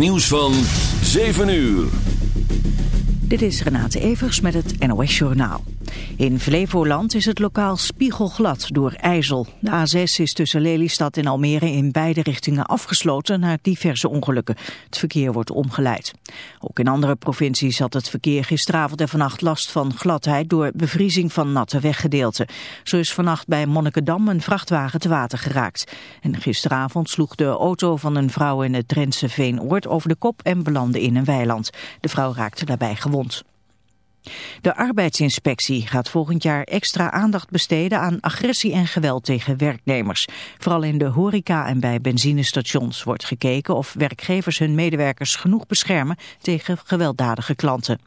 Nieuws van 7 uur. Dit is Renate Evers met het NOS Journaal. In Flevoland is het lokaal spiegelglad door ijzel. De A6 is tussen Lelystad en Almere in beide richtingen afgesloten na diverse ongelukken. Het verkeer wordt omgeleid. Ook in andere provincies had het verkeer gisteravond en vannacht last van gladheid door bevriezing van natte weggedeelten. Zo is vannacht bij Monnikendam een vrachtwagen te water geraakt. En gisteravond sloeg de auto van een vrouw in het Drentse Veenoord over de kop en belandde in een weiland. De vrouw raakte daarbij gewond. De arbeidsinspectie gaat volgend jaar extra aandacht besteden aan agressie en geweld tegen werknemers. Vooral in de horeca en bij benzinestations wordt gekeken of werkgevers hun medewerkers genoeg beschermen tegen gewelddadige klanten.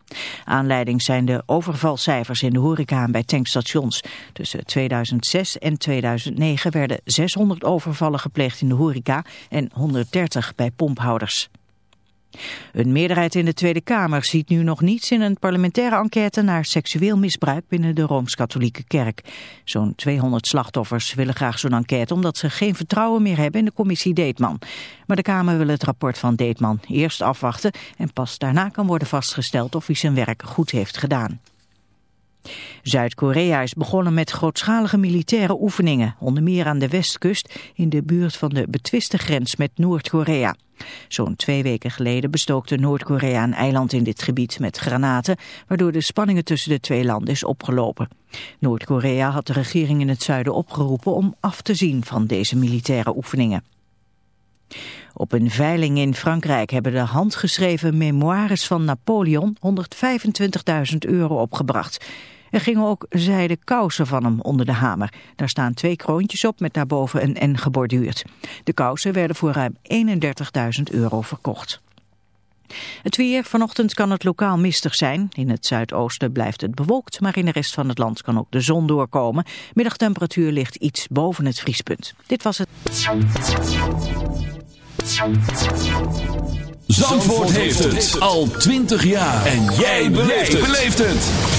Aanleiding zijn de overvalcijfers in de horeca en bij tankstations. Tussen 2006 en 2009 werden 600 overvallen gepleegd in de horeca en 130 bij pomphouders. Een meerderheid in de Tweede Kamer ziet nu nog niets in een parlementaire enquête naar seksueel misbruik binnen de Rooms-Katholieke Kerk. Zo'n 200 slachtoffers willen graag zo'n enquête omdat ze geen vertrouwen meer hebben in de commissie Deetman. Maar de Kamer wil het rapport van Deetman eerst afwachten en pas daarna kan worden vastgesteld of hij zijn werk goed heeft gedaan. Zuid-Korea is begonnen met grootschalige militaire oefeningen, onder meer aan de westkust in de buurt van de betwiste grens met Noord-Korea. Zo'n twee weken geleden bestookte Noord-Korea een eiland in dit gebied met granaten, waardoor de spanningen tussen de twee landen is opgelopen. Noord-Korea had de regering in het zuiden opgeroepen om af te zien van deze militaire oefeningen. Op een veiling in Frankrijk hebben de handgeschreven memoires van Napoleon 125.000 euro opgebracht. Er gingen ook zijden kousen van hem onder de hamer. Daar staan twee kroontjes op met daarboven een N geborduurd. De kousen werden voor ruim 31.000 euro verkocht. Het weer, vanochtend kan het lokaal mistig zijn. In het zuidoosten blijft het bewolkt, maar in de rest van het land kan ook de zon doorkomen. Middagtemperatuur ligt iets boven het vriespunt. Dit was het. Zandvoort heeft het al 20 jaar. En jij beleeft het.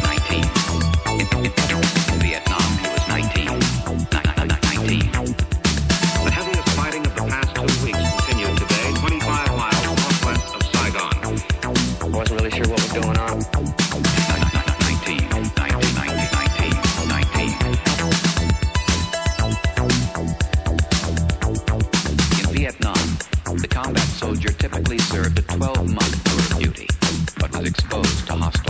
12 months of duty, but was exposed to hostile.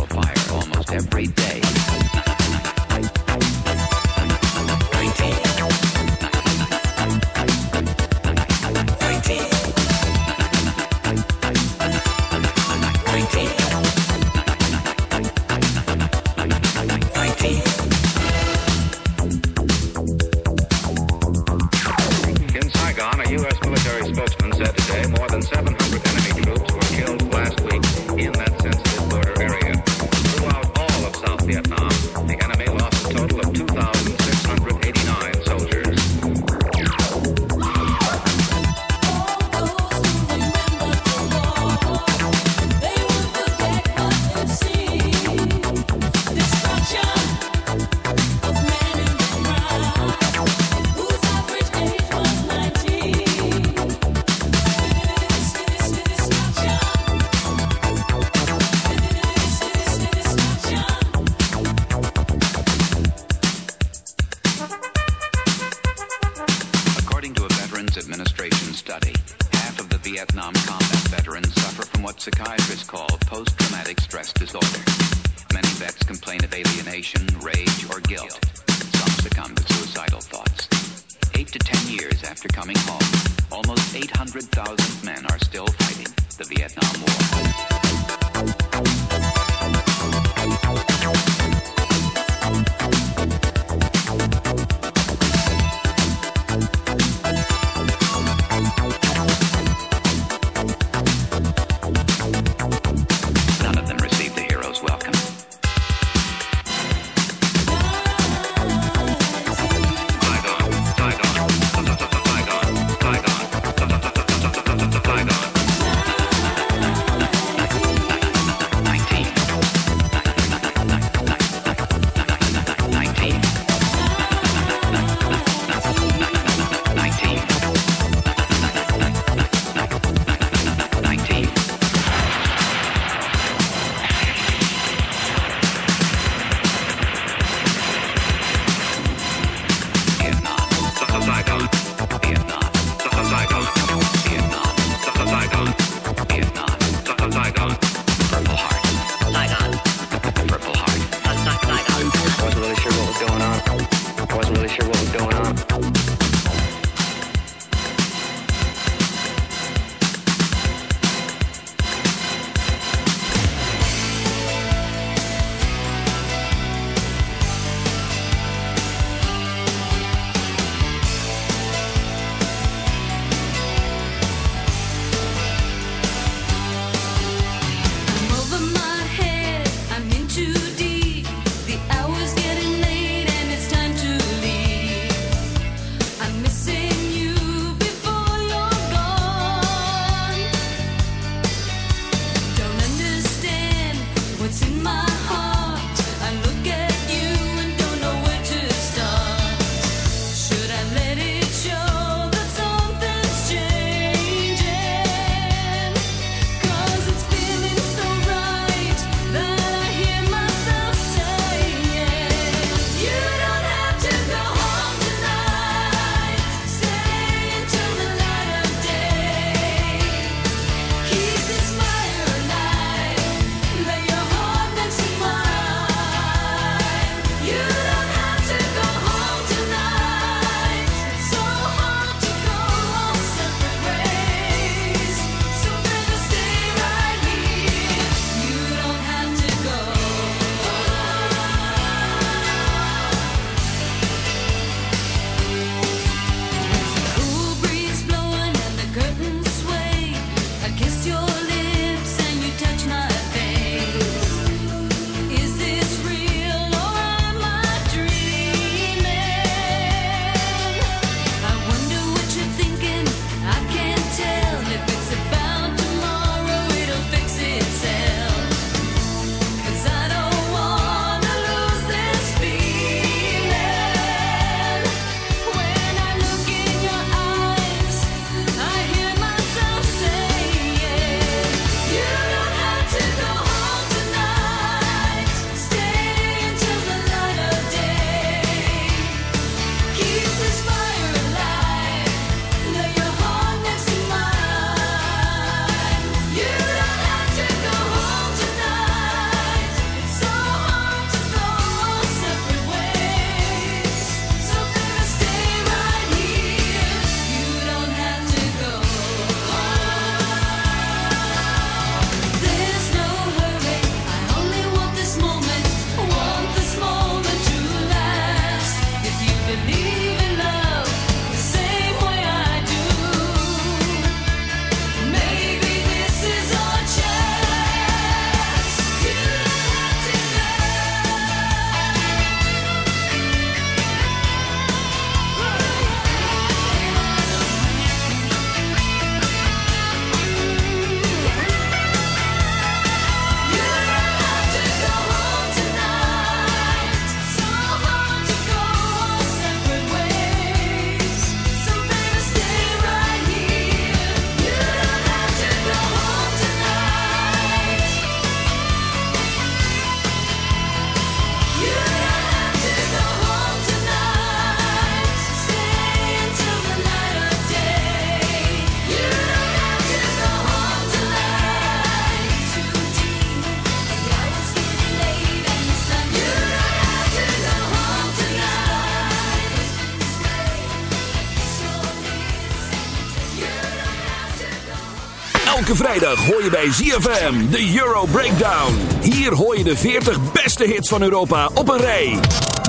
Vrijdag hoor je bij ZFM de Euro Breakdown. Hier hoor je de 40 beste hits van Europa op een rij.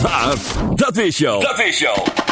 Maar, dat wist je. Dat wist je.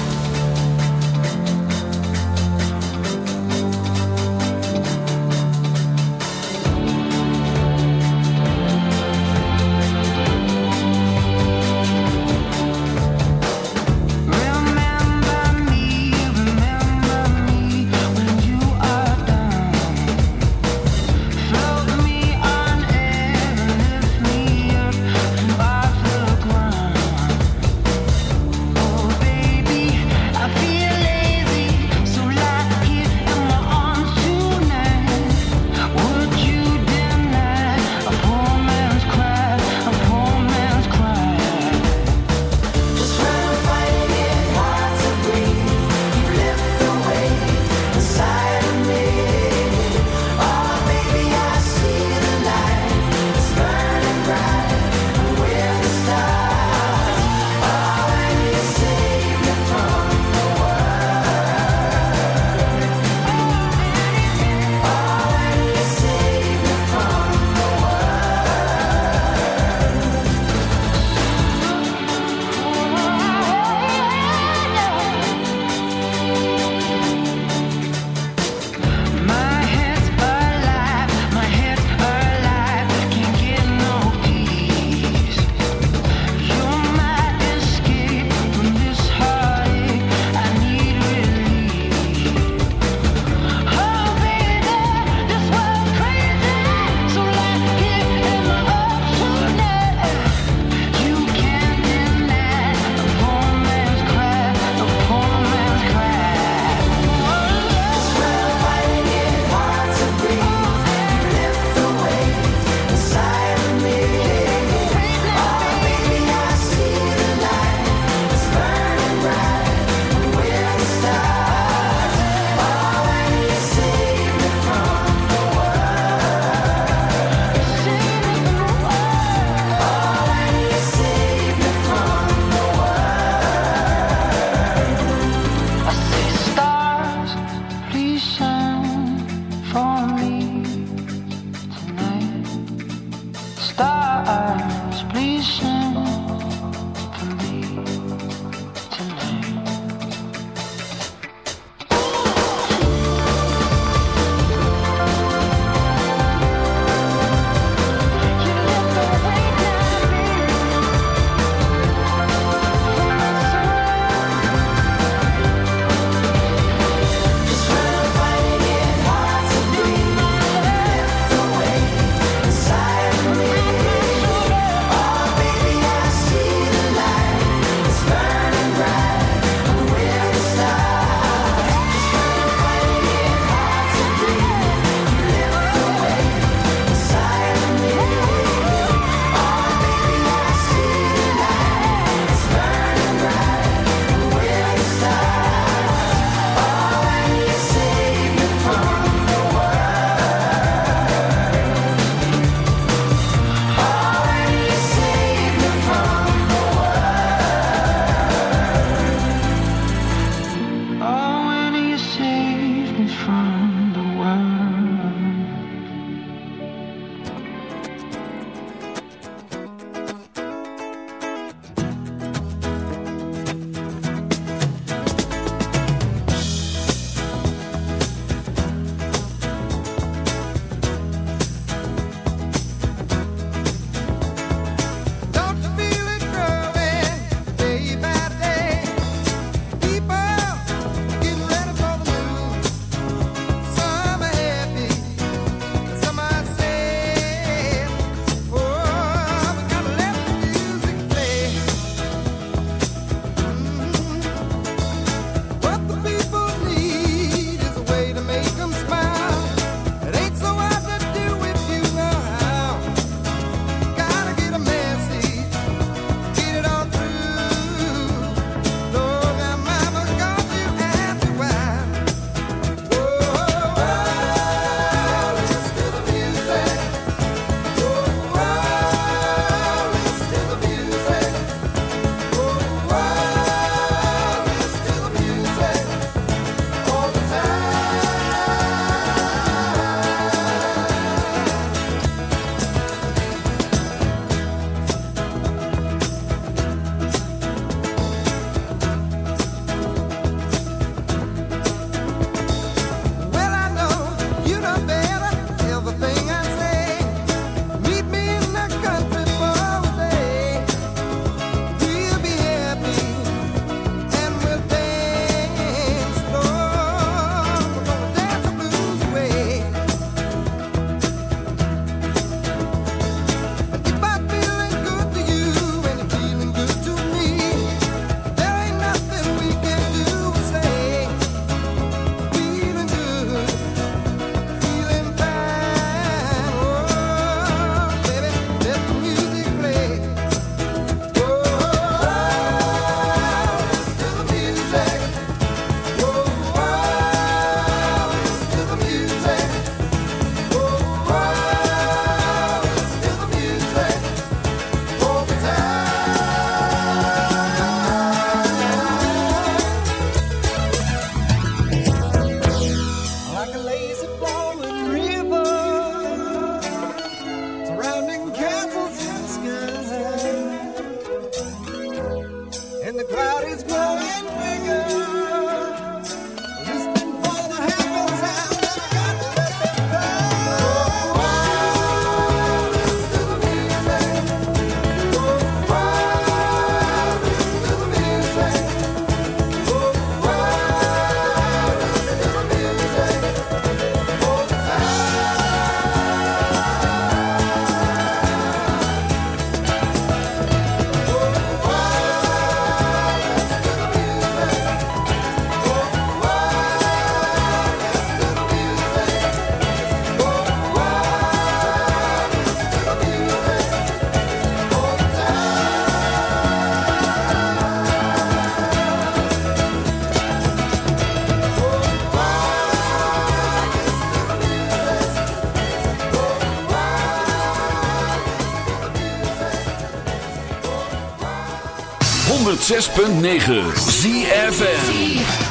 106.9 ZFN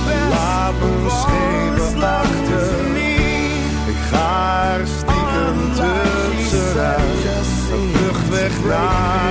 Laat me schepen achter. Ik ga er stiekem tussenuit. Een vlucht weg naar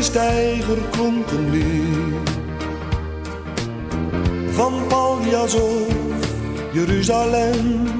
Elke steiger klonk een. Van Paljas Jeruzalem.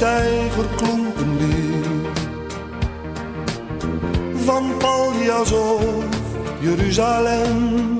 stijger verklonken weer van Paljas of Jeruzalem.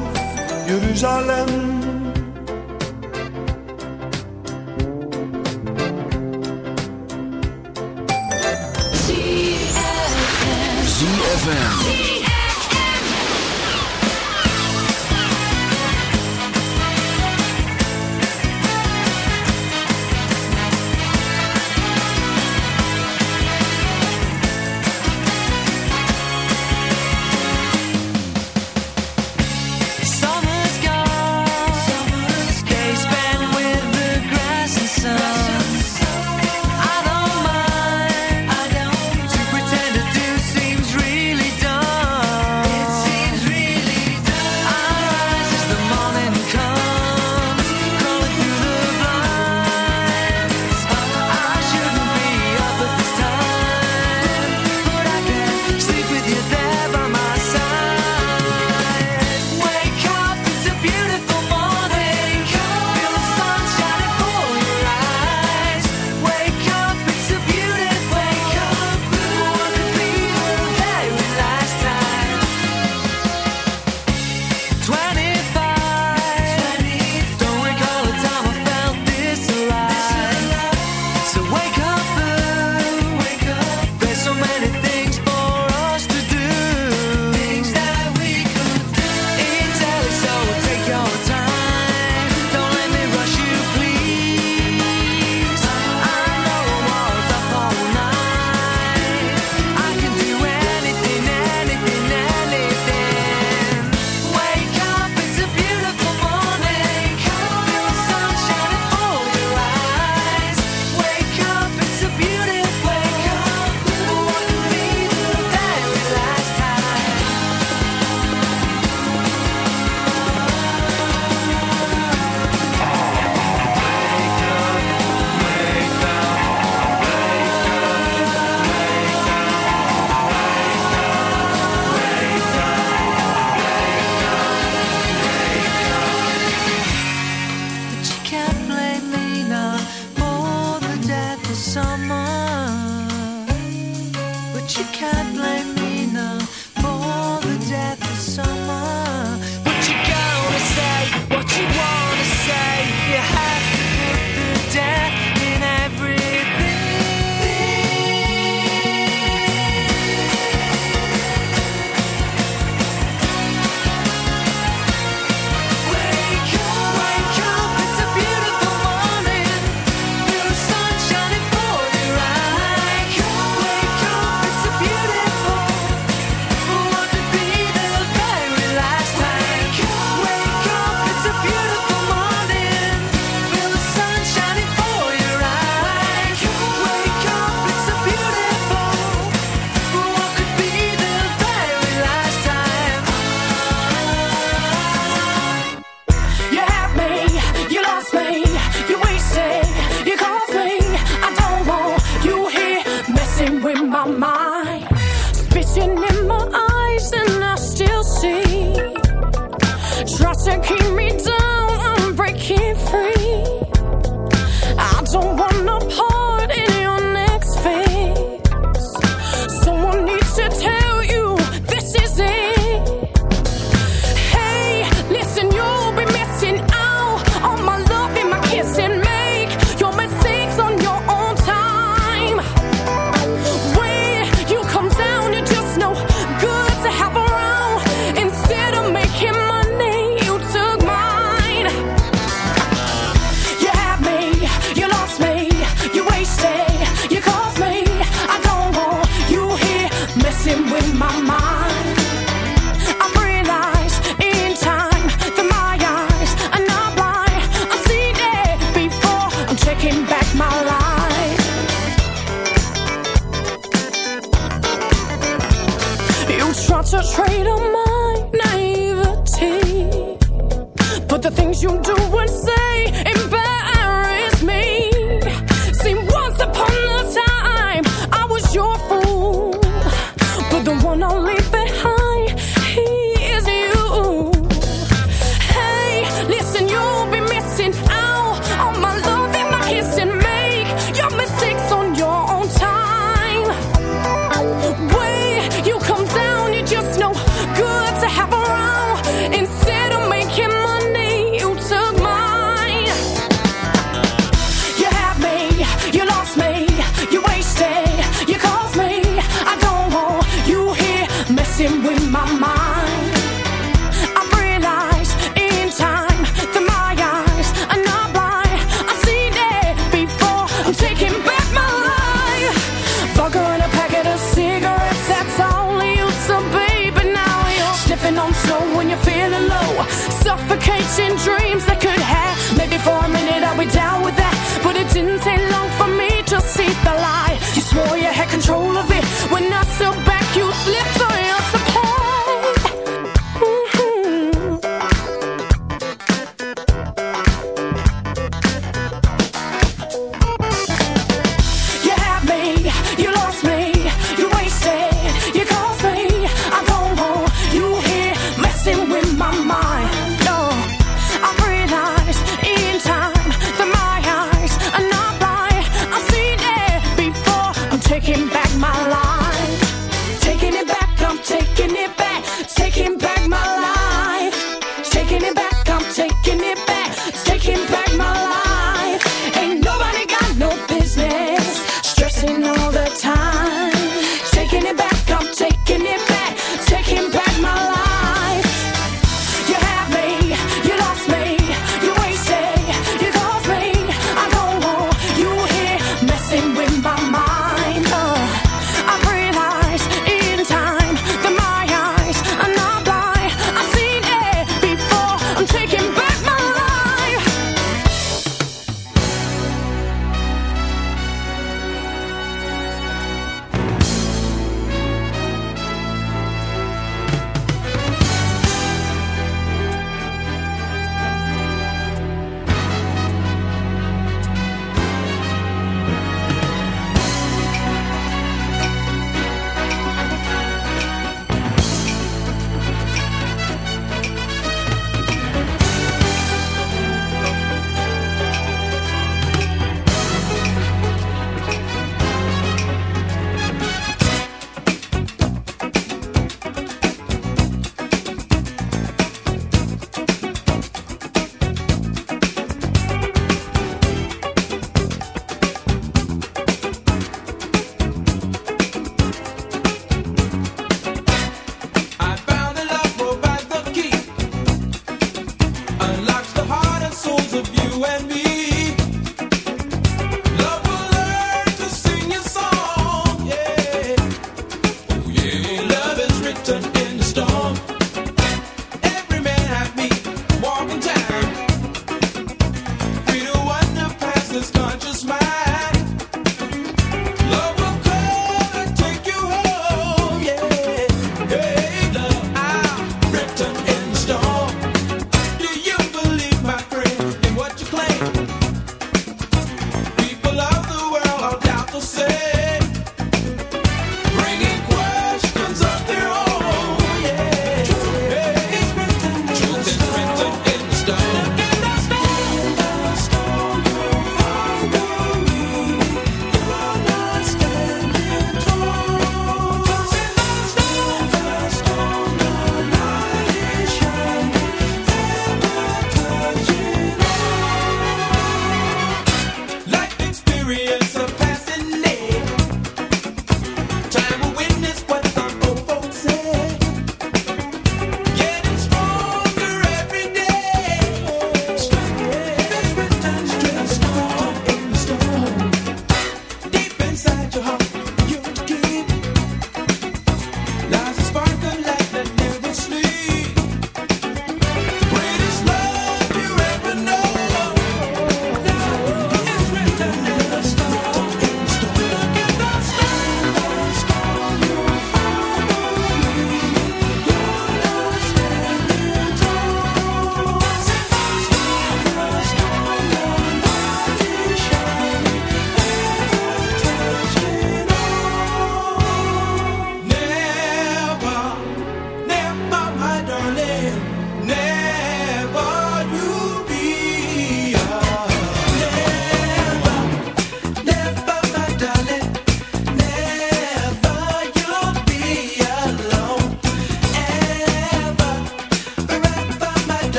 Jeruzalem. ZFM. Suffocating dreams that could